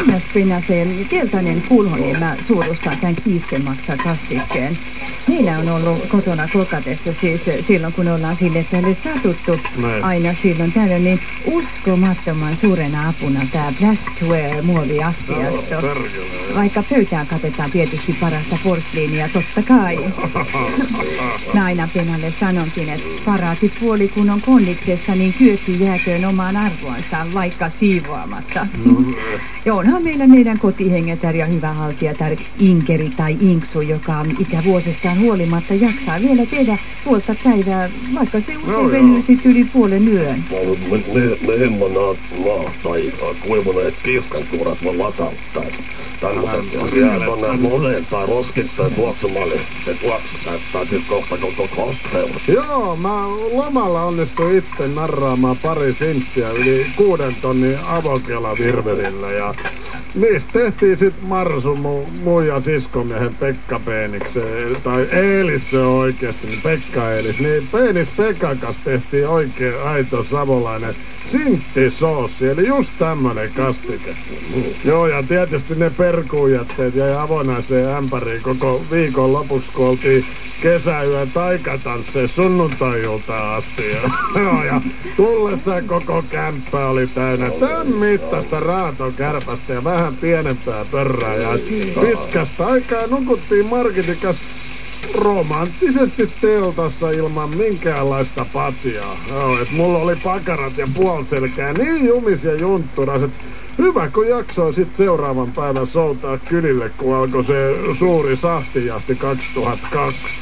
Annaspinaseen keltainen kulho, niin mä suurustan tämän kiiskemaksa kastikkeen. Meillä on ollut kotona kokatessa siis silloin, kun ollaan sille päälle satuttu Näin. aina silloin tällöin, niin uskomattoman suurena apuna tämä Plastware muoviastiasto. Perkele. Vaikka pöytään katetaan tietysti parasta porsliinia, totta kai. Mä aina Penalle sanonkin, että paraati puoli kun on kondiksessa, niin kyökki jääköön omaan arvoansa, vaikka siivoamatta. Ja onhan meillä meidän kotihengetär ja hyvä haltijatär Inkeri tai Inksu, joka ikävuosistaan huolimatta jaksaa vielä tehdä puolta päivää, vaikka se No usein venyy sit yli puolen yön. Mihin mä naat maa tai kuivuneet kiiskankuurat voi lasauttaa. Tämmöset, jos tonne moneen tai roskikseen tuoksumalle, se tuoksu täyttää sit kohta koko kohteen. Joo, mä lomalla onnistuin itse narraamaan pari sinttiä yli kuuden tonnin avokela-virvelillä ja niistä tehtiin sit Marsu mu, mun ja siskomiehen Pekka Peeniksen, tai Eelis se on oikeesti, niin Pekka Eelis, niin Peenis Pekan kanssa tehtiin oikein aito savolainen sinttisoossi, eli just tämmönen kastike. Joo, ja tietysti ne perkuujätteet jäi avonaiseen ämpäriin koko viikon lopuksi, kun oltiin kesäyön taikatansseja sunnuntailta asti. Ja, joo, ja tullessaan koko kämppä oli täynnä tämän mittaista raatokärpästä ja vähän pienempää pörrää. Ja pitkästä aikaa nukuttiin Margitikas romanttisesti teltassa ilman minkäänlaista patiaa. Joo, et mulla oli pakarat ja puoliselkää niin jumis ja juntturaset. Hyvä, kun jaksoi sit seuraavan päivän soutaa kylille, kun alkoi se suuri sahtijahti 2002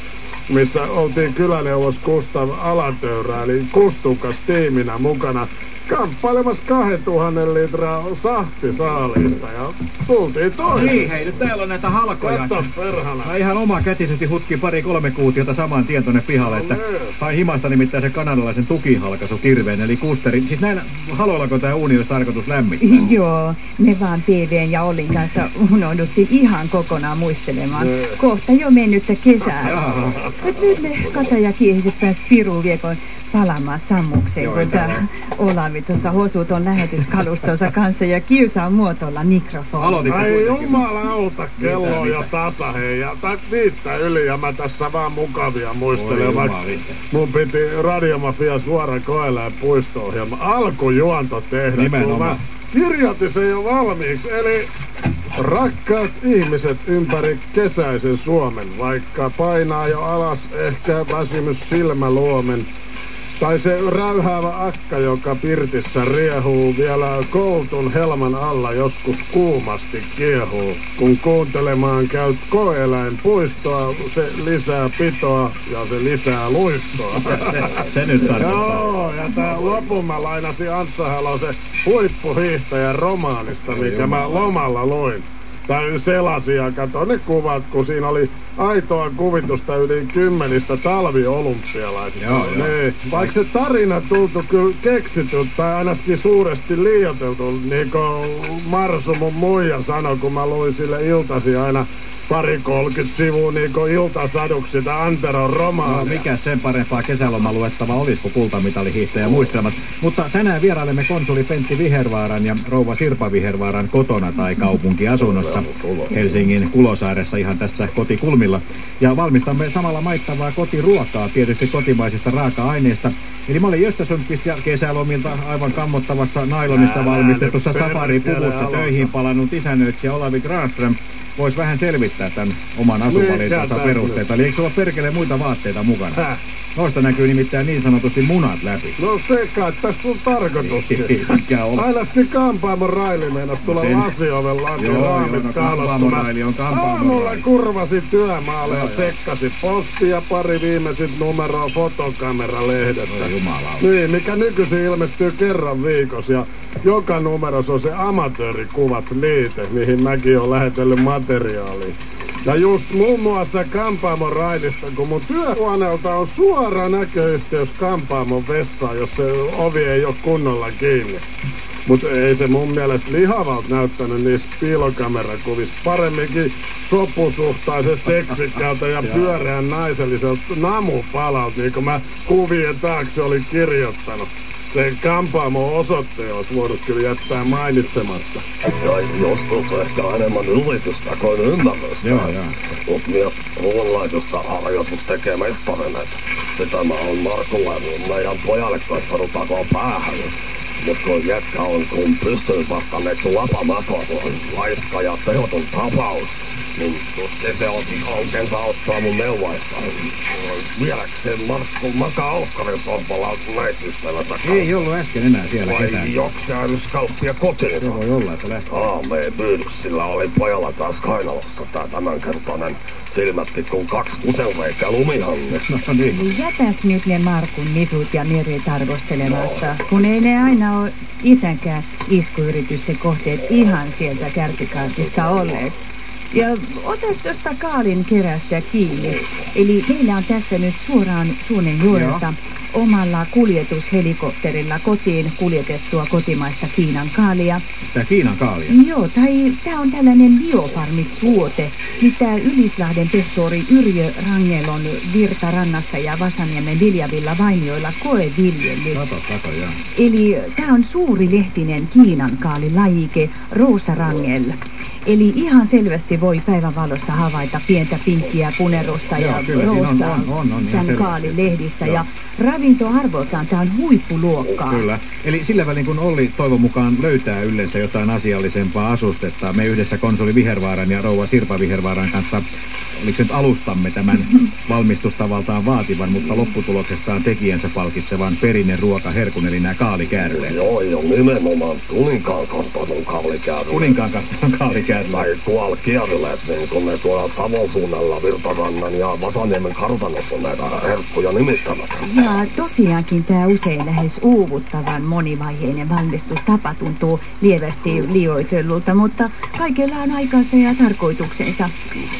missä oltiin kyläneuvos Kustav Alatöyrä, eli kustukas tiiminä mukana kamppailemassa 2000 litraa sahtisaaliista ja tultiin toiseksi. Niin, hei, nyt täällä on näitä halkoja. Kato perhana. Mä ihan oma kätisesti hutki pari-kolme kuutiota saman tien tonne pihalle, että No niin. hain himasta nimittäin se kanadalaisen tukihalkaisu kirveen, eli kusteri. Siis näillä haloillako tää uuni olisi tarkoitus lämmittää? Joo, me vaan PDn ja Olin kanssa unohduttiin ihan kokonaan muistelemaan. Ne. Kohta jo mennyttä kesää. Mut nyt me kata ja kiehiset pääs Piruun viekon palaamaan sammukseen, Joo, kun täällä tää Olavi tuossa hosuton lähetyskalustonsa kanssa ja kiusaa muotoilla mikrofoni. Aloititte Ai kuitenkin. jumalauta, kello on jo mitä? tasa hei ja viittä yli ja mä tässä vaan mukavia muistelen, Oi vaikka mun piti Radiomafia suora koeläin puisto-ohjelma alkujuonto tehdä, kun Nimenomaan. mä kirjoitin sen jo valmiiksi, eli Rakkaat ihmiset ympäri kesäisen Suomen, vaikka painaa jo alas ehkä väsymys silmäluomen, tai se räyhäävä akka, joka pirtissä riehuu vielä koultun helman alla joskus kuumasti kiehuu. Kun kuuntelemaan käyt koeläinpuistoa, se lisää pitoa ja se lisää luistoa. Se nyt tarkoittaa. Joo, ja tää lopun mä lainasin Antsa Halosen huippuhiihtäjän romaanista, mikä mä lomalla luin. Tai selasin ja katsoin ne kuvat, kun siinä oli aitoa kuvitusta yli kymmenistä talviolympialaisista. Joo, joo. Niin, vaikka se tarina tultu kyllä keksitty tai ainakin suuresti liioiteltu, niin kuin Marsu mun muija sanoi, kun mä luin sille iltasi aina pari kolkymmentä sivua niin kuin iltasaduksi sitä Anteron No, romaania. mikä sen parempaa kesäloma luettava olisi kuin kultamitalihiihtäjä muistelmat. Mutta tänään vierailemme konsuli Pentti Vihervaaran ja rouva Sirpa Vihervaaran kotona tai kaupunkiasunnossa Helsingin Kulosaaressa ihan tässä kotikulmilla. Ja valmistamme samalla maittavaa kotiruokaa tietysti kotimaisista raaka-aineista. Eli mä olin Jöstä Sundqvist ja kesälomilta aivan kammottavassa nailonista valmistetussa safaripuvussa töihin palannut isännöitsijä Olavi Granström voisi vähän selvittää tämän oman asuvalintansa Mikä perusteita. Eli eikö sulla perkele muita vaatteita mukana? Häh? Noista näkyy nimittäin niin sanotusti munat läpi. No se kai tässä on tarkoituskin. Mikä on? Ainakin kampaamon raili meinas tulla Sen- lasioven laki Joo, raamit no kampaamon raili on kampaamon Aamulla raili. kurvasi työmaalle ja tsekkasi postia pari viimeisit numeroa fotokameralehdestä. Jumala. Niin, mikä nykyisin ilmestyy kerran viikossa ja joka numerossa on se amatöörikuvat liite, mihin mäkin olen lähetellyt materiaalia. Ja just muun muassa Kampaamon raidista, kun mun työhuoneelta on suora näköyhteys Kampaamon vessaan, jos se ovi ei ole kunnolla kiinni. Mutta ei se mun mielestä lihavalta näyttänyt niissä piilokamerakuvissa. Paremminkin sopusuhtaisen seksikkäältä ja pyöreän naiselliselta namupalalta, niin kuin mä kuvien taakse olin kirjoittanut. Sen kampaamo osoitteen olisi voinut kyllä jättää mainitsematta. Ja joskus ehkä enemmän yritystä kuin ymmärrystä. Joo, joo. Mut myös ruoanlaitossa harjoitus tekee mestarina. Sitä mä oon Markulle meidän pojalle koittanut takoa päähän. Mut kun jätkä on kun pystyy vastanneeksi lapamaton, laiska ja tehoton tapaus, niin tuskin se on oikeensa ottaa mun neuvoista. Vieläkseen Markku makaa Olkkarin sorpalla naisystävänsä Ei ollut äsken enää siellä ketään. Vai joks käynyt skalppia kotiinsa? Se voi olla, että lähtee. Aameen pyydyksillä oli pojalla taas kainalossa tää tämänkertainen silmätkin kuin kaksi kusenreikää lumihangessa. No niin. Eli jätäs nyt ne Markun nisut ja Mirit arvostelematta, kun ei ne aina ole isänkään iskuyritysten kohteet ihan sieltä kärkikaartista olleet. Ja otas tuosta Kaalin kerästä kiinni. Eli meillä on tässä nyt suoraan Suonenjoelta omalla kuljetushelikopterilla kotiin kuljetettua kotimaista Kiinan kaalia. Tää Kiinan kaalia. Joo, tai tämä on tällainen biofarmituote, mitä Ylislahden pehtori Yrjö Rangel on Virtarannassa ja Vasaniemen Viljavilla Vainioilla koeviljellyt. Kato, kato, joo. Eli tämä on suuri lehtinen Kiinan kaalilajike Rosa Rangel. Eli ihan selvästi voi päivänvalossa havaita pientä pinkkiä punerusta ja Joo, kyllä, on- roosaa on- on- tämän selvästi. kaalilehdissä. Joo. Ja ravintoarvoltaan tämä on huippuluokkaa. Kyllä. Eli sillä välin kun Olli toivon mukaan löytää yleensä jotain asiallisempaa asustetta, me yhdessä konsoli Vihervaaran ja rouva Sirpa Vihervaaran kanssa, oliko se nyt alustamme tämän valmistustavaltaan vaativan, mutta lopputuloksessaan tekijänsä palkitsevan perinne ruokaherkun, eli nämä kaalikääryleet. Joo, joo, nimenomaan kuninkaan kartanon kallikäärille. Kuninkaan kattoon kaalikääryleet. Tai tuolla kierryleet, niin tuolla Savon suunnalla Virtarannan ja Vasaniemen kartanossa näitä herkkuja nimittävät. Ja tosiaankin tämä usein lähes uuvuttavan monivaiheinen valmistustapa tuntuu lievästi liioitellulta, mutta kaikella on aikansa ja tarkoituksensa.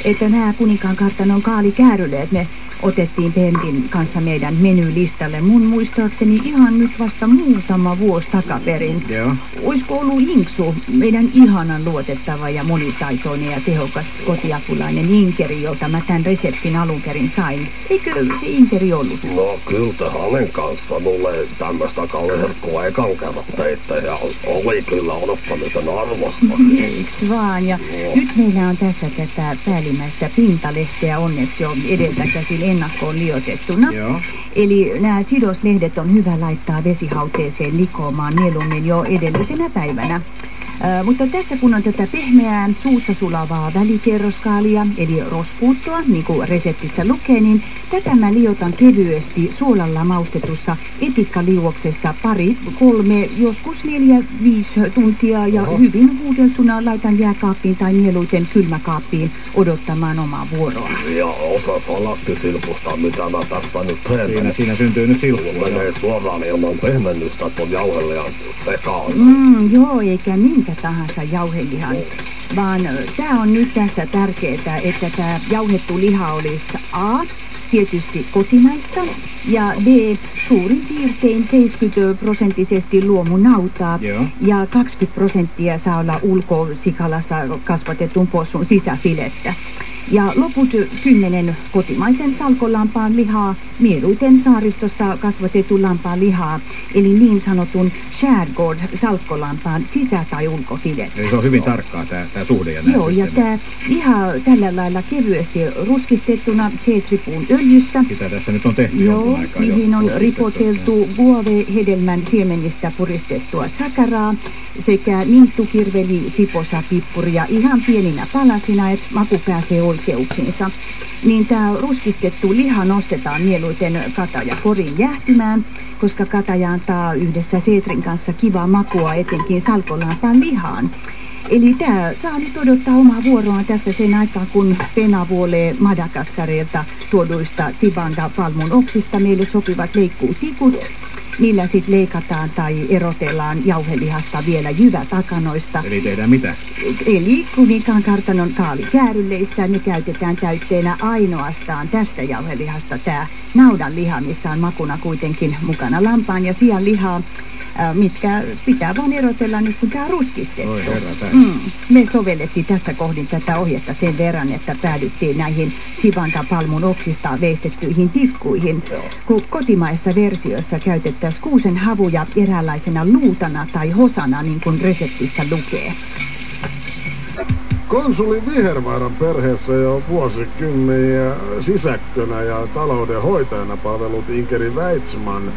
Että nämä kuninkaan kartanon kaalikääryleet, ne otettiin Pentin kanssa meidän menylistalle mun muistaakseni ihan nyt vasta muutama vuosi takaperin. Joo. Olisiko ollut Inksu, meidän ihanan luotettava ja monitaitoinen ja tehokas kotiapulainen Inkeri, jolta mä tämän reseptin alun perin sain? Eikö se Inkeri ollut? No kyllä te hänen kanssa mulle tämmöistä kalliherkkua ekan kerran teitte ja oli kyllä odottamisen arvosta. Eiks vaan? Ja nyt meillä on tässä tätä päällimmäistä pintalehteä onneksi jo edeltä käsin ennakkoon liotettuna. Joo. Eli nämä sidoslehdet on hyvä laittaa vesihauteeseen likoamaan mieluummin jo edellisenä päivänä. Ö, mutta tässä kun on tätä pehmeää suussa sulavaa välikerroskaalia, eli rospuuttoa, niin kuin reseptissä lukee, niin tätä mä liotan kevyesti suolalla maustetussa etikkaliuoksessa pari, kolme, joskus neljä, viisi tuntia ja Oho. hyvin huudeltuna laitan jääkaappiin tai mieluiten kylmäkaappiin odottamaan omaa vuoroa. Ja osa salattisilpusta, mitä mä tässä nyt teen. Siinä, siinä syntyy nyt silppua. joo. menee suoraan ilman pehmennystä tuon jauhelijan sekaan. Mm, joo, eikä minkä tahansa jauhelihan, vaan tämä on nyt tässä tärkeää, että tämä jauhettu liha olisi A, tietysti kotimaista, ja B, suurin piirtein 70 prosenttisesti luomunautaa, Joo. ja 20 prosenttia saa olla ulkosikalassa kasvatetun possun sisäfilettä. Ja loput kymmenen kotimaisen salkolampaan lihaa, mieluiten saaristossa kasvatetun lampaan lihaa, eli niin sanotun Shadgård salkkolampaan sisä- tai ulkofilet. Eli se on hyvin tarkkaa tämä, tämä suhde ja Joo, ja systeemit. tämä liha tällä lailla kevyesti ruskistettuna C-tripuun öljyssä. Sitä tässä nyt on tehty Joo, aikaa jo. mihin on ripoteltu guave-hedelmän siemenistä puristettua sakaraa sekä minttukirveli, siposa, pippuri ja ihan pieninä palasina, että maku pääsee oikeuksiinsa. Niin tämä ruskistettu liha nostetaan mieluiten kataja korin jähtymään, koska kataja antaa yhdessä seetrin kanssa kivaa makua etenkin salkolampaan lihaan. Eli tämä saa nyt odottaa omaa vuoroaan tässä sen aikaan, kun Pena vuolee Madagaskarilta tuoduista Sibanda palmun oksista meille sopivat leikkuutikut. Niillä sitten leikataan tai erotellaan jauhelihasta vielä jyvätakanoista. Eli tehdään mitä? Eli kuninkaan kartanon kaalikääryleissä ne käytetään täytteenä ainoastaan tästä jauhelihasta tämä naudan liha, missä on makuna kuitenkin mukana lampaan ja sian lihaa. Äh, mitkä pitää vaan erotella nyt, kun tämä on ruskistettu. Oi herra. Mm. Me sovellettiin tässä kohdin tätä ohjetta sen verran, että päädyttiin näihin Shivanta-palmun oksista veistettyihin tikkuihin, kun kotimaissa versioissa käytettäisiin kuusen havuja eräänlaisena luutana tai hosana, niin kuin reseptissä lukee. Konsuli Vihervaaran perheessä jo vuosikymmeniä sisäkkönä ja talouden hoitajana palvelut Inkeri Väitsman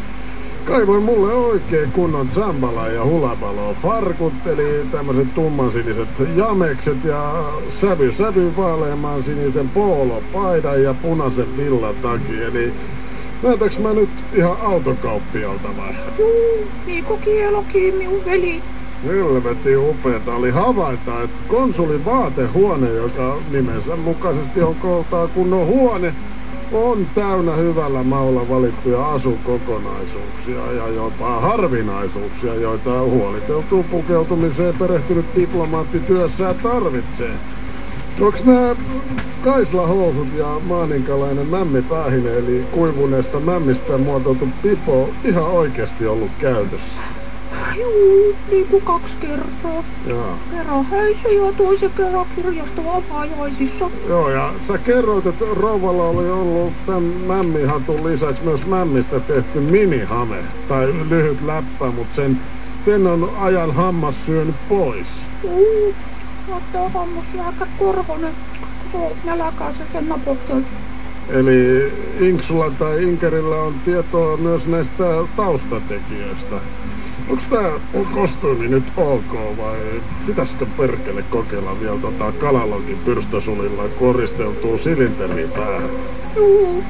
kaivoi mulle oikein kunnon zambala ja hulabalo farkut, eli tämmöiset tummansiniset jamekset ja sävy sävy vaaleamaan sinisen poolopaidan ja punaisen villataki, eli näytäks mä nyt ihan autokauppialta vai? Juu, niin kuin kielokin, minun veli. Helvetin upeeta oli havaita, että konsulin vaatehuone, joka nimensä mukaisesti on kooltaan kunnon huone, on täynnä hyvällä maulla valittuja asukokonaisuuksia ja jopa harvinaisuuksia, joita huoliteltuun pukeutumiseen perehtynyt diplomaatti työssään tarvitsee. Onks nää kaislahousut ja maaninkalainen mämmipäähine eli kuivuneesta mämmistä muotoiltu pipo ihan oikeasti ollut käytössä? Juu, niin kuin kaksi kertaa. Jaa. Kerran häissä ja toisen kerran kirjasto avajaisissa. Joo, ja sä kerroit, että rouvalla oli ollut tämän mämmihatun lisäksi myös mämmistä tehty minihame, tai lyhyt läppä, mutta sen, sen on ajan hammas syönyt pois. Juu, ottaa hammaslääkä Korhonen. Se on nälkänsä sen napottelta. Eli Inksulla tai Inkerillä on tietoa myös näistä taustatekijöistä. Onks tää on kostuumi nyt ok vai pitäisikö perkele kokeilla vielä tota kalalogin pyrstösulilla koristeltua silinteriä päähän?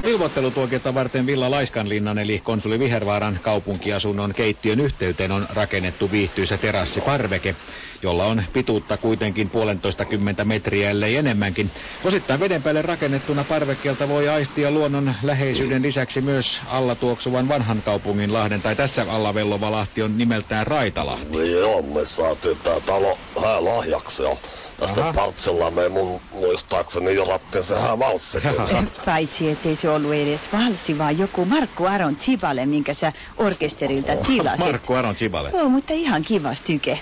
Ilmoittelutuokiota varten Villa Laiskanlinnan eli konsuli Vihervaaran kaupunkiasunnon keittiön yhteyteen on rakennettu viihtyisä terassiparveke, jolla on pituutta kuitenkin puolentoista kymmentä metriä ellei enemmänkin. Osittain veden päälle rakennettuna parvekkeelta voi aistia luonnon läheisyyden lisäksi myös alla tuoksuvan vanhan kaupungin lahden, tai tässä alla vellova lahti on nimeltään Raitalahti. Niin joo, me saatiin tää talo hää lahjaksi ja tässä Aha. Partsilla me mun muistaakseni jorattiin se hää valssikin. Paitsi ettei se ollut edes valsi, vaan joku Markku Aron Tsipale, minkä sä orkesterilta tilasit. Markku Aron Chibale. Joo, mutta ihan kivas tyke.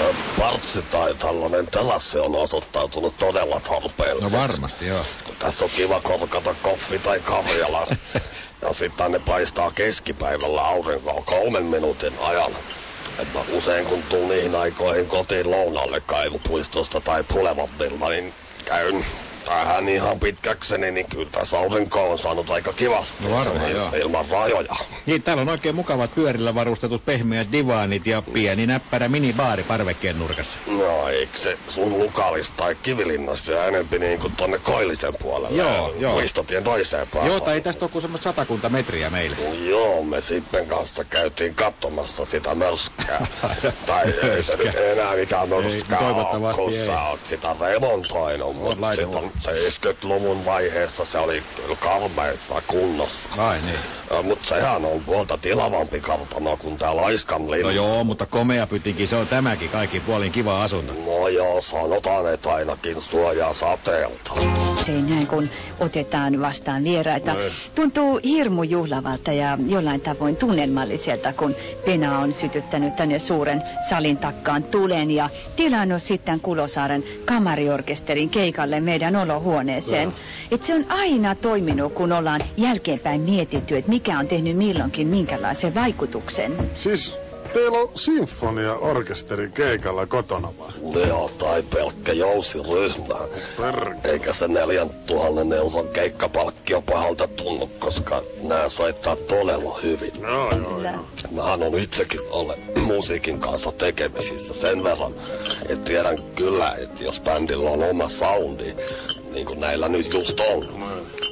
Tää Partsi tai tällainen terassi on osoittautunut todella tarpeelliseksi. No varmasti, joo. Kun tässä on kiva korkata koffi tai karjala. ja sitten ne paistaa keskipäivällä aurinkoa kolmen minuutin ajan. Et mä usein kun tuun niihin aikoihin kotiin lounaalle kaivupuistosta tai Pulevattilta, niin käyn tähän ihan pitkäkseni, niin kyllä tässä aurinko on saanut aika kivasti. No varmaan, joo. Ilman rajoja. Niin, täällä on oikein mukavat pyörillä varustetut pehmeät divaanit ja pieni näppärä minibaari parvekkeen nurkassa. No eikö se sun lukalista tai kivilinnassa ja enempi niin kuin tonne Koillisen puolelle? Joo, joo. Puistotien toiseen päähän. Joo, tai ei tästä ole kuin semmoista satakunta metriä meille. Joo, me Sippen kanssa käytiin katsomassa sitä mörskää. tai ei se nyt enää mikään mörskää Ei, ole, toivottavasti kun ei. sä oot sitä remontoinut. Mutta sitten 70-luvun vaiheessa se oli kyllä karmeissa kunnossa. Ai niin. Mutta sehän on puolta tilavampi kartano kuin tää Laiskan No linna. joo, mutta komea pytinkin, se on tämäkin kaikki puolin kiva asunto. No joo, sanotaan, että ainakin suojaa sateelta. Se näin, kun otetaan vastaan vieraita. Tuntuu hirmu juhlavalta ja jollain tavoin tunnelmalliselta, kun Pena on sytyttänyt tänne suuren salin takkaan tulen ja tilannut sitten Kulosaaren kamariorkesterin keikalle meidän olohuoneeseen. Et se on aina toiminut, kun ollaan jälkeenpäin mietitty, että mikä on tehnyt milloinkin minkälaisen vaikutuksen. Siis teillä on sinfonia-orkesteri keikalla kotona vai? Joo, tai pelkkä jousiryhmä. Perkele. Eikä se neljän tuhannen euron keikkapalkkio pahalta tunnu, koska nää soittaa todella hyvin. Joo, joo, joo. Mähän on itsekin ollut musiikin kanssa tekemisissä sen verran, että tiedän kyllä, että jos bändillä on oma soundi, niin kuin näillä nyt just on.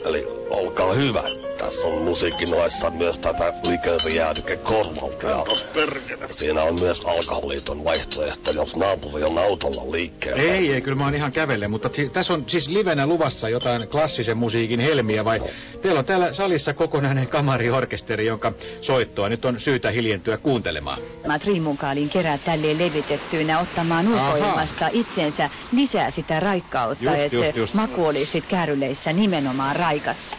Eli olkaa hyvä. Tässä on musiikkinoissa myös tätä liköörijäädykekorvaltia. Katos perkele. Siinä on myös alkoholiiton vaihtoehto, jos naapuri on autolla liikkeellä. Ei, ei, kyllä mä oon ihan kävelle, mutta si- tässä on siis livenä luvassa jotain klassisen musiikin helmiä, vai teillä on täällä salissa kokonainen kamariorkesteri, jonka soittoa nyt on syytä hiljentyä kuuntelemaan. Mä Trimunkaalin kerää tälleen levitettyinä ottamaan Aha. ulkoilmasta itsensä lisää sitä raikkautta, Just, että just, se just. maku oli sit kääryleissä nimenomaan raikas.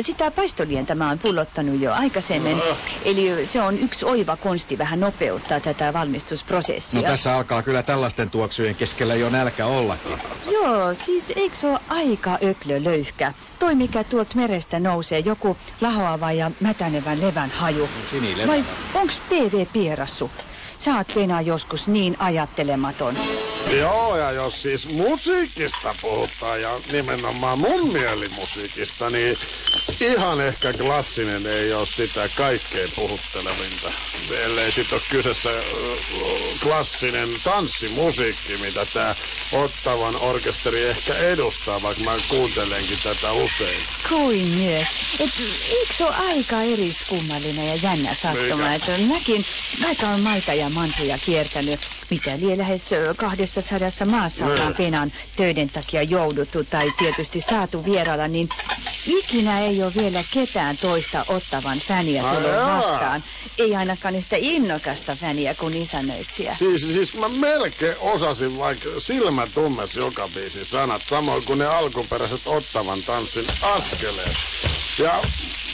Sitä paistolientä mä oon pullottanut jo aikaisemmin. Eli se on yksi oiva konsti vähän nopeuttaa tätä valmistusprosessia. No tässä alkaa kyllä tällaisten tuoksujen keskellä jo nälkä ollakin. Joo, siis eikö se ole aika öklö löyhkä? Toi mikä tuolta merestä nousee, joku lahoava ja mätänevän levän haju. Sinilevä. Vai onks PV pierassu? Sä oot Pena joskus niin ajattelematon. Joo, ja jos siis musiikista puhutaan ja nimenomaan mun mielimusiikista, niin ihan ehkä klassinen ei ole sitä kaikkein puhuttelevinta. Ellei sit ole kyseessä klassinen tanssimusiikki, mitä tää Ottavan orkesteri ehkä edustaa, vaikka mä kuuntelenkin tätä usein. Kuin myös. Et, eikö se ole aika eriskummallinen ja jännä sattuma, että mäkin, vaikka on maita ja mantuja kiertänyt, mitä lie lähes ö, kahdessa sadassa maassa ollaan Niin. penan töiden takia jouduttu tai tietysti saatu vierailla, niin ikinä ei ole vielä ketään toista ottavan fäniä tullut vastaan. Ei ainakaan yhtä innokasta fäniä kuin isännöitsijä. Siis, siis mä melkein osasin vaikka silmä joka biisin sanat, samoin kuin ne alkuperäiset Ottavan tanssin askeleet. Ja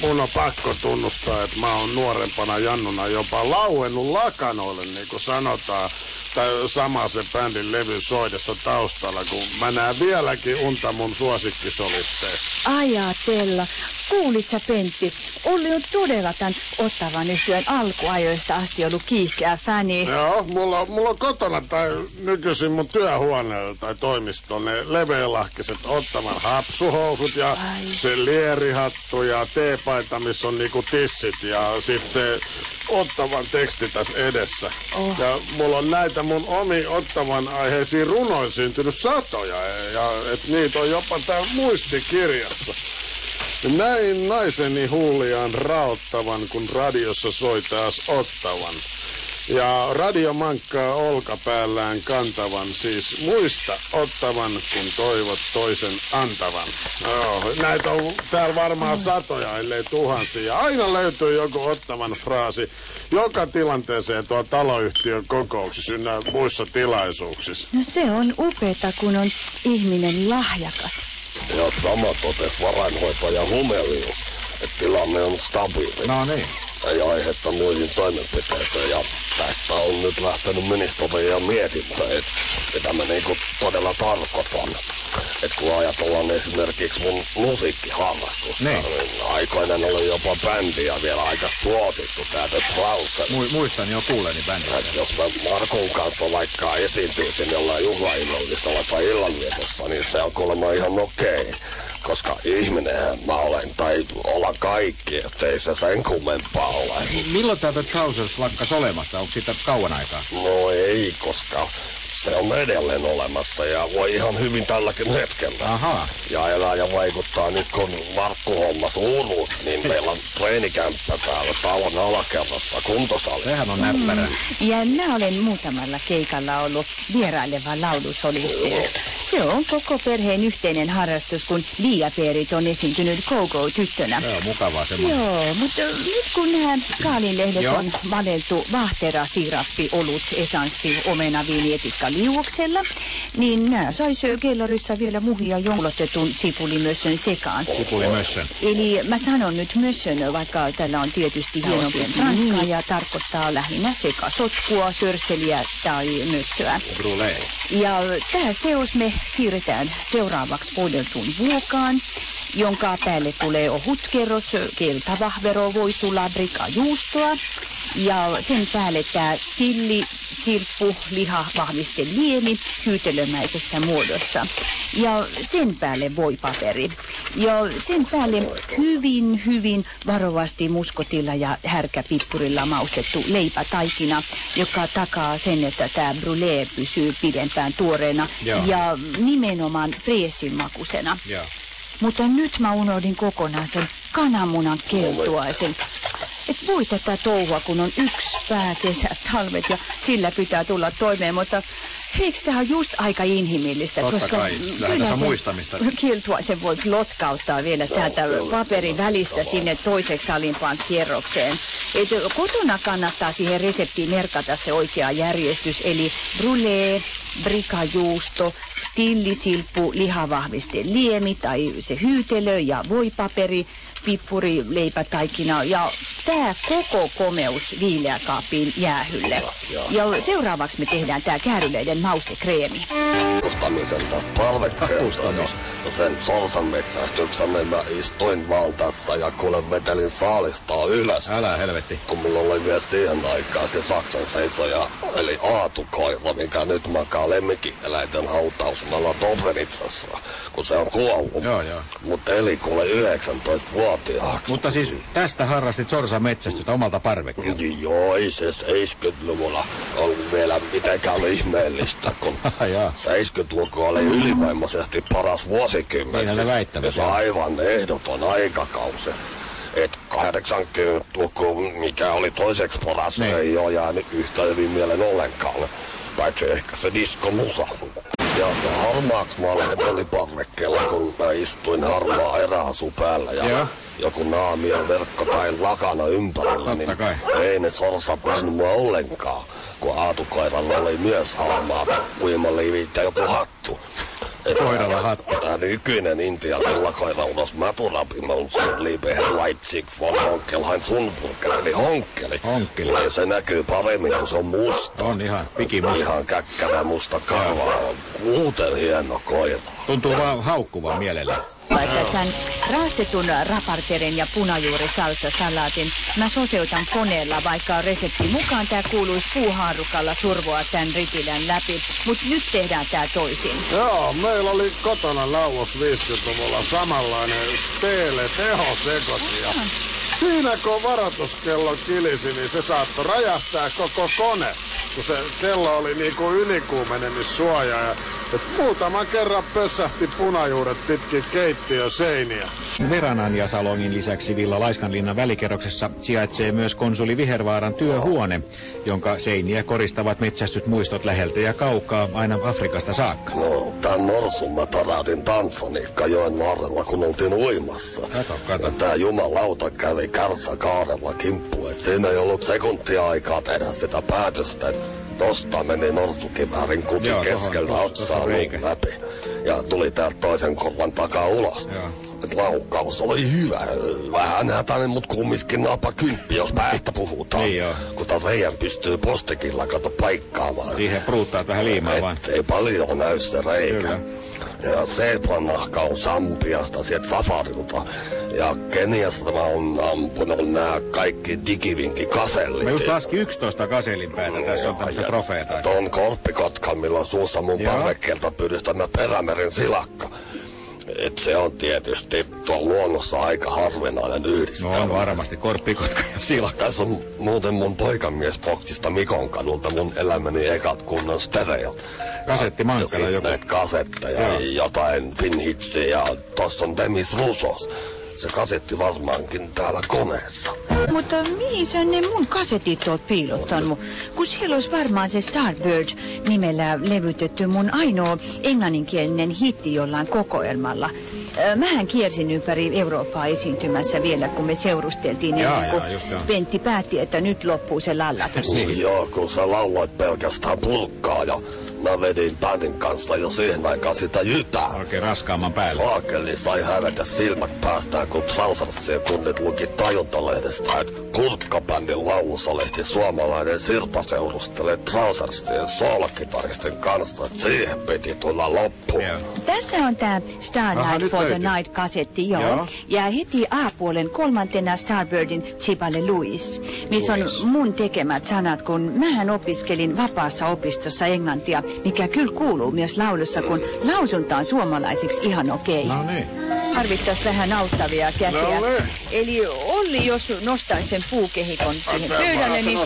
mun on pakko tunnustaa, että mä oon nuorempana Jannuna jopa lauennut lakanoille, niin kuin sanotaan. Tai sama se bändin levy soidessa taustalla, kun mä näen vieläkin unta mun suosikkisolisteista. Ajatella. Kuulit sä Pentti? Olli on todella tämän ottavan yhtyön alkuajoista asti ollut kiihkeä fäni. Joo, mulla, mulla on kotona tai nykyisin mun työhuoneella tai toimistolla ne leveälahkiset ottavan hapsuhousut ja Ai. se lierihattu ja teepaita, missä on niinku tissit ja sit se ottavan teksti tässä edessä. Oh. Ja mulla on näitä mun omi ottavan aiheisiin runoin syntynyt satoja ja et niitä on jopa tää muistikirjassa. Näin naiseni huuliaan raottavan, kun radiossa soi taas ottavan. Ja radio mankkaa olkapäällään kantavan, siis muista ottavan, kun toivot toisen antavan. Joo, näitä on täällä varmaan satoja, ellei tuhansia. Aina löytyy joku ottavan fraasi joka tilanteeseen tuo taloyhtiön kokouksissa ynnä muissa tilaisuuksissa. No se on upeeta, kun on ihminen lahjakas. Ja sama totes varainhoitaja Humelius, että tilanne on stabiili. No niin. Ei aihetta muihin toimenpiteeseen ja tästä on nyt lähtenyt ministeriön mietintö, että mitä mä niinku todella tarkoitan. Että kun ajatellaan esimerkiksi mun musiikkiharrastusta, Niin. niin aikoinen oli jopa bändi ja vielä aika suosittu tää The Trousers. Mu- muistan jo kuuleni bändistä. Et jos mä Markon kanssa vaikka esiintyisin jollain juhlaillallisella tai illanvietossa, niin se on kuulemma ihan okei. Koska ihminenhän mä olen, tai olla kaikki, että ei se sen kummempaa ole. Milloin täältä Trousers lakkas olemasta? Onko siitä kauan aikaa? No ei, koska se on edelleen olemassa ja voi ihan hyvin tälläkin hetkellä. Ahaa. Ja elää ja vaikuttaa nyt kun Markku hommas urut, niin meillä on treenikämppä täällä talon alakerrassa kuntosalissa. Sehän on näppärä. Ja mä olen muutamalla keikalla ollut vieraileva laulusolisti. Se on koko perheen yhteinen harrastus, kun Liaperit on esiintynyt Go-Go-tyttönä. Joo, mukavaa semmoinen. Joo, mutta nyt kun nämä kaalinlehdet Joo. on valeltu vahtera, siirappi, olut, esanssi, omena, viini, etikka liuoksella, niin nämä sais kellarissa vielä muhia jonglotetun sipulimössön sekaan. Sipulimössön. Eli mä sanon nyt mössön, vaikka tällä on tietysti hienompi ranskaa ja tarkoittaa lähinnä sekasotkua, sörseliä tai mössöä. Brûlée. Ja tähän seos me siirretään seuraavaksi voideltuun vuokaan, jonka päälle tulee ohut kerros keltavahvero, voisulabrika, juustoa. Ja sen päälle tämä tilli, sirppu, liha, vahviste, liemi hyytelömäisessä muodossa. Ja sen päälle voipaperi. Ja sen päälle hyvin, hyvin varovasti muskotilla ja härkäpippurilla maustettu leipätaikina, joka takaa sen, että tämä brûlée pysyy pidempään tuoreena Joo. ja nimenomaan freesin makusena. Joo. Mutta nyt mä unohdin kokonaan sen kananmunan keltuaisen. Et voi tätä touhua, kun on yksi pää, kesät, talvet ja sillä pitää tulla toimeen, mutta eikö tämä just aika inhimillistä? Totta koska kai. On muistamista. Keltuaisen voi lotkauttaa vielä täältä paperin välistä sinne toiseksi alimpaan kierrokseen. Et kotona kannattaa siihen reseptiin merkata se oikea järjestys, eli brûlée, brikajuusto, tillisilppu, lihavahviste liemi tai se hyytelö ja voipaperi, pippuri, leipätaikina ja tää koko komeus viileäkaappiin jäähylle. Ja seuraavaksi me tehdään tää kääryleiden maustekreemi. Kustamisen tästä parvekkeelta ja ja sen sorsan metsästyksemme mä istuin vaan tässä ja kuule vetelin saalistaa ylös. Älä helvetti. kun mulla oli vielä siihen aikaan se Saksan seisoja, eli aatukoira, mikä nyt makaa lemmikkieläinten hautausmaalla Dobrenitsassa, kun se on kuollut. Joo, joo. Mutta eli kuule 19-vuotiaaksi. Mutta siis tästä harrastit sorsan metsästystä omalta parvekkeelta. Joo, ei se 70-luvulla ollut vielä mitenkään ihmeellistä, kun Ai jaa. 70-luku oli ylivoimaisesti paras vuosikymmen. Niinhän ne väittävät, se joo. aivan ehdoton aikakausi. Et 80-luku, mikä oli toiseksi paras, Niin. ei ole jäänyt yhtä hyvin mielen ollenkaan. Paitsi ehkä se diskomusa. Ja harmaaksi mä olin oli parvekkeella, kun mä istuin harmaa eräasu päällä ja Joo. joku naamio verkko tai lakana ympärillä, Totta niin kai. ei ne sorsat nähnyt mua ollenkaan, kun aatukoiralla oli myös harmaa uimaliivit ja joku hattu. Koiralla hattu. Tää nykyinen Intian villakoira ulos maturapimon sun liipehän Leipzig von Onkelhain Sunburger, eli honkkeli. Honkkeli. Ja se näkyy paremmin, kun se on musta. On ihan pikimusta. Ihan käkkärä musta karva. Muuten hieno koira. Tuntuu vaan haukkuvan mielellä. Vaikka tämän raastetun raparterin ja punajuuri salsa salaatin mä soseutan koneella, vaikka resepti mukaan tää kuuluisi puuhaarukalla survoa tämän ritilän läpi. Mut nyt tehdään tää toisin. Joo, meillä oli kotona nauos 50-luvulla samanlainen Stele tehosekotti. Ja siinä kun varoituskello kilisi, niin se saattoi räjähtää koko kone. Kun se kello oli niinku ylikuumenemissuoja ja et muutaman kerran pössähti punajuuret pitkin keittiöseiniä. Veranan ja Salongin lisäksi Villa Laiskanlinnan välikerroksessa sijaitsee myös konsuli Vihervaaran työhuone, jonka seiniä koristavat metsästyt muistot läheltä ja kaukaa aina Afrikasta saakka. No, tän norsun mä taraatin Tansanikka joen varrella, kun oltiin uimassa. Kato, kato. Ja tää jumalauta kävi kärssä kaarella kimppu, et siinä ei ollut sekuntia aikaa tehdä sitä päätöstä, tosta meni norsukiväärin kuti Joo, keskeltä otsaa luun läpi. Ja tuli täältä toisen korvan takaa ulos. Joo. Et laukkaus oli hyvä. Vähän hätäinen, mut kumminkin napa kymppi, jos päästä puhutaan. Niin joo. Kun taas reijän pystyy postikilla kato paikkaamaan. Siihen pruuttaa vähän liimaa vaan. Ei paljon näy se reikä. Kyllä. Ja sebranahka on Sambiasta sieltä safarilta. Ja Keniasta mä oon ampunut nää kaikki digivinkikasellit. Mä just laskin 11 kaselin päätä. Tässä on tämmöistä trofeeta. Ton korppikotkan, millä on suussa mun parvekkeelta pyydystämä perämeren silakka. Et se on tietysti tuon luonnossa aika harvinainen No yhdistelmä. on varmasti korppikotka ja silakka. Tässä on muuten mun poikamiesboksista Mikon kadulta mun elämäni ekat kunnon stereot. Kasetti Mankkala ja joku. kasetteja, Joo. jotain Finhitsiä ja tossa on Demis Roussos. Se kasetti varmaankin täällä koneessa. Mutta mihin sä ne mun kasetit oot piilottanut? Kun siellä olisi varmaan se Starbird nimellä levytetty mun ainoa englanninkielinen hitti jollain kokoelmalla. Mähän kiersin ympäri Eurooppaa esiintymässä vielä, kun me seurusteltiin Jaa, ennen kuin jaa, just. Pentti päätti, että nyt loppuu se lallatus. Niin. Joo, kun sä lauloit pelkästään purkkaa ja mä vedin bändin kanssa jo siihen aikaan sitä jytää. Oikein raskaamman päälle. Saakeli sai hävetä silmät päästään, kun Trausersien kunnit luki tajuntalehdestä, että kurkkabändin laulussa lehti suomalainen Sirpa seurustelee Trausersien soolokitaristin kanssa, että siihen piti tulla loppu. Joo. Tässä on tämä Starlight Aha, for the. Night-kasetti, joo. Joo. Ja heti A-puolen kolmantena Starbirdin Chibale Louis, missä on mun tekemät sanat, kun mähän opiskelin vapaassa opistossa englantia, mikä kyllä kuuluu myös laulussa, kun lausunta on suomalaisiksi ihan okei. No niin. Tarvittais vähän auttavia käsiä. No niin. Eli Olli, jos nostaisi sen puukehikon siihen pöydälle, niin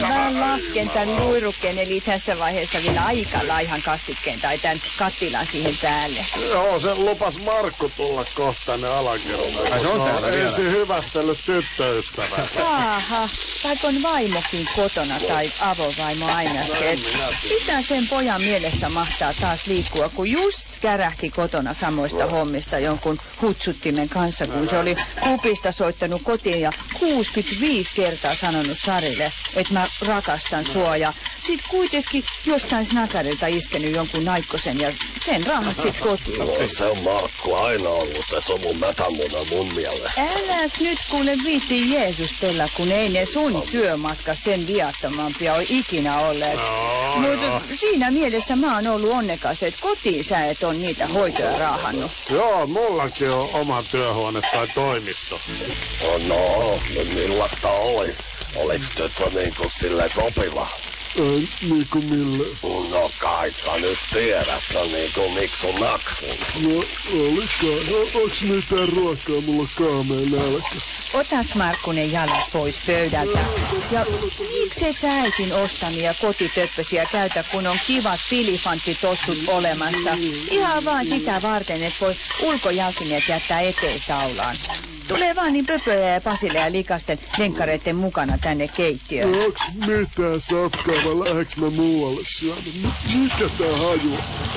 mä lasken tämän luirukkeen, eli tässä vaiheessa vielä aika laihan kastikkeen tai tämän kattilan siihen päälle. Joo, se lupas Markku tulla kohta tänne alakertaan. Ai se on täällä vielä? ensin hyvästellyt tyttöystävä. Aha, vaikka on vaimokin kotona tai avovaimo ainakin. Mitä sen pojan mielessä mahtaa taas liikkua, kun just kärähti kotona samoista hommista jonkun hutsuttimen kanssa, kun se oli kupista soittanut kotiin ja 65 kertaa sanonut Sarille, että mä rakastan sua. Ja sit kuitenkin jostain snakarilta iskenyt jonkun naikkosen ja sen raahat sit kotiin. No, se on Markku aina ollut se sovun mätämuna mun mielestä. Äläs nyt kuule viitti Jeesustella, kun ei ne sun työmatka sen viattomampia ole ikinä olleet. No, Mutta siinä mielessä mä oon ollut onnekas, että kotiin sä et on niitä hoitoja raahannut. Joo, mullakin on oma työhuone tai toimisto. No, no, millaista oli? Oliks nyt niinku sille sopiva? Ei, niinku mille. No kai sä nyt tiedät, no niinku miksu naksun. No, olikaan. Onks mitään ruokaa? Mulla kaameen nälkä. Otas Markkunen jalat pois pöydältä. Ja miksi et sä äitin ostamia kotitöppösiä käytä, kun on kivat pilifanttitossut olemassa? Ihan vaan sitä varten, että voi ulkojalkineet jättää eteen saulaan. Tulee vaan niin pöpöjä ja pasille ja likasten lenkkareiden mukana tänne keittiöön. Onks mitään safkaa vai lähdeks mä muualle syömään? Mikä tää haju?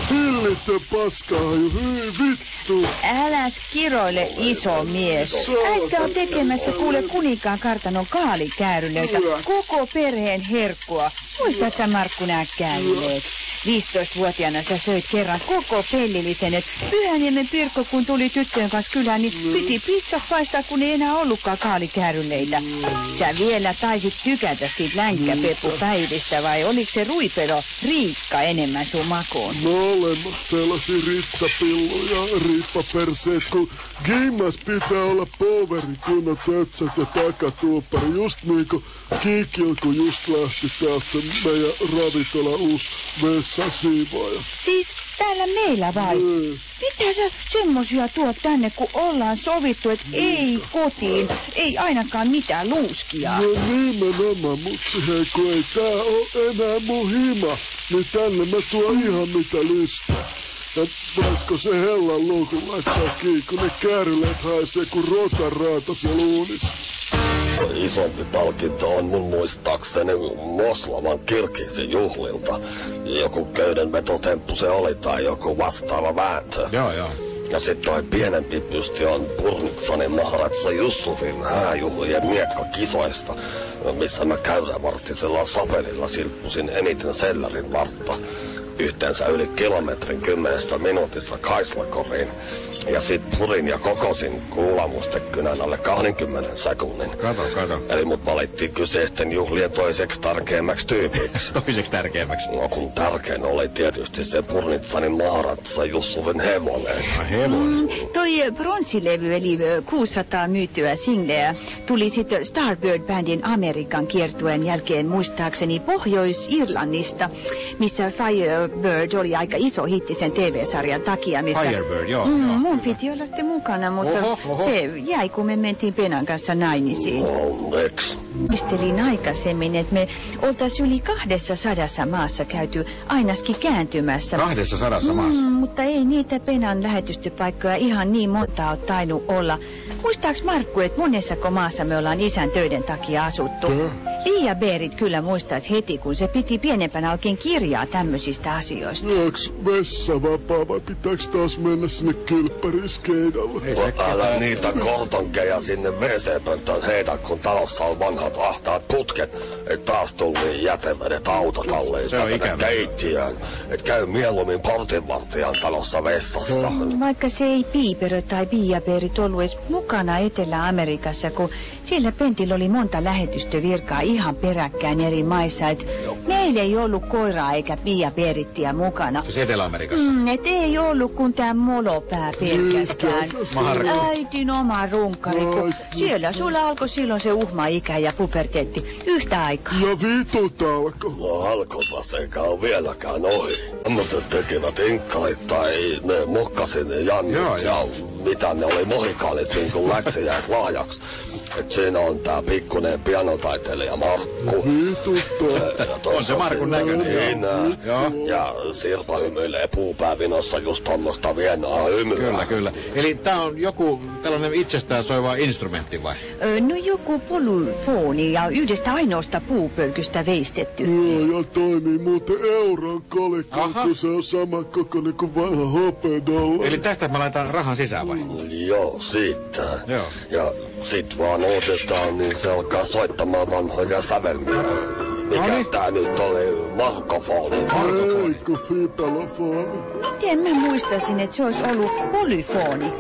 Hillitön paskahaju, hyi vittu! Äläs kiroile, iso mies. Äiskä on tekemässä kuule kuninkaan kartanon kaalikäärylöitä. Koko perheen herkkua. Muistat sä Markku nää käyneet? 15-vuotiaana sä söit kerran koko pellillisen, et Pyhäniemen Pirkko kun tuli tyttöjen kanssa kylään, niin piti pizzat paistaa, kun ei enää ollutkaan kaalikäärylleitä. Sä vielä taisit tykätä siitä länkkäpeppupäivistä vai oliko se ruipero Riikka enemmän sun makuun? Molemmat sellaisia ritsapilluja, riippaperseet, kun Gimmas pitää olla poveri, kun on tötsät ja takatuuppari. Just niinku Kikil, kun just lähti täältä se meidän ravintola uusi vessasiivoaja. Siis täällä meillä vai? Mm. Mitä sä semmosia tuot tänne, kun ollaan sovittu, että ei kotiin, ei ainakaan mitään luuskia? No nimenomaan, mutsi hei, kun ei tää oo enää mun hima, niin tänne mä tuon ihan mitä lystää. Ja voisiko se hellan luukun laittaa kiinni, kun ne kääryleet haisee kuin rotaraatos ja luunis. Isompi palkinto on mun muistaakseni Moslavan kirkisen juhlilta. Joku köydenvetotemppu se oli tai joku vastaava vääntö. Joo, joo. Ja sit toi pienempi pysti on Purnitsanin maharatsa Jussufin hääjuhlien miekkakisoista, missä mä käyrävarttisella sapelilla silppusin eniten sellärin vartta. Yhteensä yli kilometrin kymmenessä minuutissa Kaislakoriin. Ja sit purin ja kokosin kuulamustekynän alle 20 sekunnin. Kato, kato. Eli mut valittiin kyseisten juhlien toiseksi tärkeimmäksi tyypiksi. Toiseksi tärkeimmäksi. No kun tärkein oli tietysti se Purnitsanin maharatsa Jussufin hevonen. Ai hevonen. Toi bronssilevy eli ö, 600 myytyä singleä tuli sitten Starbird-bändin Amerikan kiertueen jälkeen muistaakseni Pohjois-Irlannista, missä Firebird oli aika iso hitti sen TV-sarjan takia, missä... Firebird, joo, Mm, joo, mun kyllä. piti olla sitten mukana, mutta Oho, oho. se jäi, kun me mentiin Penan kanssa naimisiin. Onneksi. Muistelin aikaisemmin, että me oltaisiin yli kahdessa sadassa maassa käyty ainakin kääntymässä. Kahdessa sadassa maassa. Mm, mutta ei niitä Penan lähetystöpaikkoja ihan niin monta ole tainnut olla. Muistaaks Markku, että monessako maassa me ollaan isän töiden takia asuttu? Pia Berit kyllä muistaisi heti, kun se piti pienempänä oikein kirjaa tämmöisistä asioista. Onks vessa vapaa vai pitääks taas mennä sinne kylppäriskeidalle? Ei se Älä niitä kortonkeja sinne WC-pönttöön heitä, kun talossa on vanhat ahtaat putket. Et taas tuli jätevedet autotalliin Se on tänne ikävä. keittiöön. Et käy mieluummin portinvartijan talossa vessassa. Vaikka se ei Piiperö tai Pia Berit ollut edes mukana Etelä-Amerikassa, kun siellä Pentillä oli monta lähetystövirkaa ihan peräkkäin eri maissa, et meillä ei ollut koiraa eikä Pia Berittiä mukana. Siis Etelä-Amerikassa. Mm, et ei ollut kuin tää molopää pelkästään. Äitin oma runkkari, kun Ai, siellä sulla alkoi silloin se uhma-ikä ja puberteetti yhtä aikaa. Ja vitut alko. No alkoipa sekä on vieläkään ohi. Tämmöiset tekivät inkkarit tai ne mokkasin ne jannit Joo, ja mitä ne oli mohikaalit niin kuin läksi jäät lahjaksi. Et siinä on tää pikkunen pianotaiteilija Markku. Vituttaa. On se Markun näköinen, joo. Niin. Ja Sirpa hymyilee puupäävinossa just tommosta vienaa hymyä. Kyllä, kyllä. Eli tää on joku tällainen itsestään soiva instrumentti vai? Ö, no joku polyfoni ja yhdestä ainoasta puupölkystä veistetty. Joo, ja toimii muuten euron kolikko, Aha. kun se on sama kokoinen kuin vanha hopedolla. Eli tästä mä laitan rahan sisään vai? Joo, siitä. Joo. Ja sit vaan otetaan, niin se alkaa soittamaan vanhoja sävelmiä. Mikä Noniin. tää nyt oli? Markofoni. Fipalofoni. Miten mä muistaisin, että se olisi ollut polyfoni?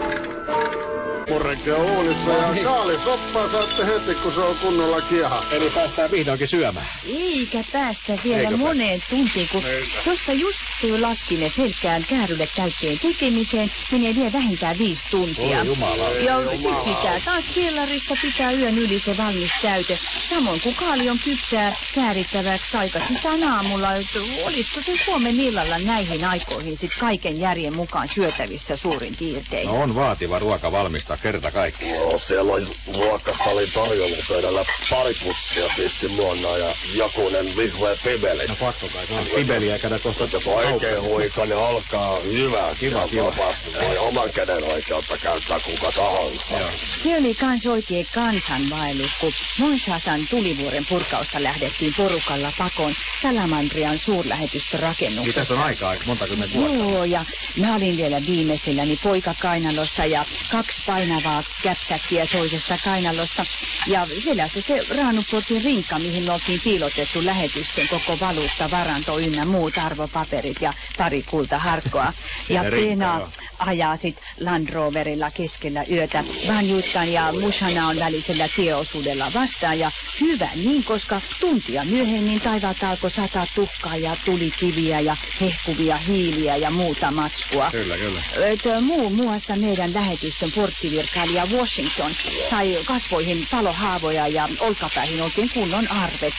Purrekki on uunissa ja kaalisoppa saatte heti, kun se on kunnolla kieha. Eli päästään vihdoinkin syömään. Eikä päästä vielä Eikö moneen tuntiin, kun tuossa just laskin, että pelkkään käärylle täytteen tekemiseen menee vielä vähintään viisi tuntia. Oi jumala. Ja sit pitää taas kellarissa pitää yön yli se valmis täyte. Samoin kuin kaali on kypsää käärittäväksi aikaisestaan aamulla. että Olisiko se huomen illalla näihin aikoihin sit kaiken järjen mukaan syötävissä suurin piirtein? No on vaativa ruoka valmistaa kerta kaikki. No, siellä oli ruokasali tarjoulupöydällä pari pussia sissimuonnaa ja jokunen vihreä fibeli. No pakko kai se on. Sibeliä käydä kohta Jos oikein huikainen alkaa hyvää Kiva, kiva. vapaasti. Voi oman käden oikeutta käyttää kuka tahansa. Joo. Se oli kans oikein kansanvaellus, kun Monshasan tulivuoren purkausta lähdettiin porukalla pakoon Salamandrian suurlähetystörakennuksesta. Mitäs on aikaa? Monta kymmentä vuotta? Joo, ja mä olin vielä viimeisilläni poika kainalossa ja kaksi painavaa käpsäkkiä toisessa kainalossa. Ja selässä se raanupotin rinkka, mihin me oltiin piilotettu lähetystön koko valuutta, varanto ynnä muut arvopaperit ja pari kultaharkkoa. Ja Pena ajaa sit Land Roverilla keskellä yötä Vanjutkan ja Mushanaon välisellä tieosuudella vastaan. Ja hyvä niin, koska tuntia myöhemmin taivaat alkoi sataa tuhkaa ja tulikiviä ja hehkuvia hiiliä ja muuta matskua. Kyllä, kyllä. Et, muun muassa meidän lähetystön porttivirkailija Washington sai kasvoihin palohaavoja ja olkapäihin oikein kunnon arvet.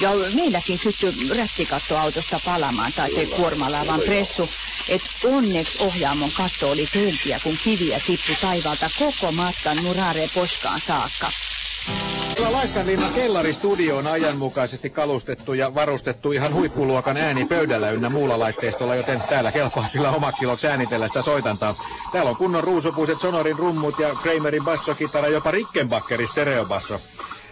Ja meilläkin syttyi rättikattoautosta palamaan tai se kuormalaavan pressu. Et onneksi ohjaamon katto oli pöltiä, kun kiviä tippui taivaalta koko matkan Murare Poskaan saakka. Kyllä Laistanlinnan kellaristudio on ajanmukaisesti kalustettu ja varustettu ihan huippuluokan ääni pöydällä ynnä muulla laitteistolla, joten täällä kelpaa kyllä omaksi iloksi äänitellä sitä soitantaa. Täällä on kunnon ruusupuiset sonorin rummut ja Kramerin bassokitara, jopa Rickenbackerin stereobasso.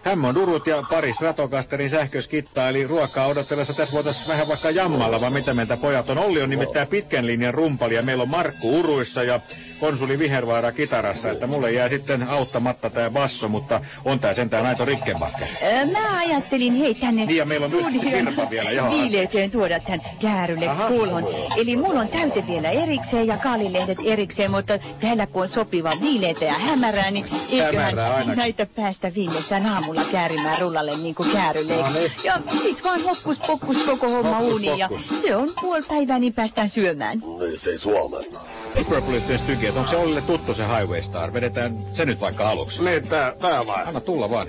Hammond urut ja pari Stratocasterin sähköskittaa, eli ruokaa odotellessa tässä voitaisiin vähän vaikka jammalla, vaan mitä meiltä pojat on. Olli on nimittäin pitkän linjan rumpali ja meillä on Markku uruissa ja konsuli Vihervaara kitarassa, että mulle jää sitten auttamatta tämä basso, mutta on tää sentään aito Rickenbacker. Ö, Mä ajattelin hei tänne Niin, ja meillä on myös studion Sirpa vielä, joo. viileeteen tuoda tämän käärylle Aha. kulhon. Eli mulla on täyte vielä erikseen ja kaalilehdet erikseen, mutta täällä kun on sopiva viileitä ja hämärää, niin eiköhän näitä päästä viimeistään aamulla käärimään rullalle niin kuin kääryleiksi. No niin. Ja sit vaan hokkus pokkus koko homma Hokkus uuniin ja pokkus. se on puoli päivää, niin päästään syömään. Niin se ei suomenna. Purple että onko se Ollille tuttu se Highway Star? Vedetään se nyt vaikka aluksi. Niin, tää, tää vai? Anna tulla vaan.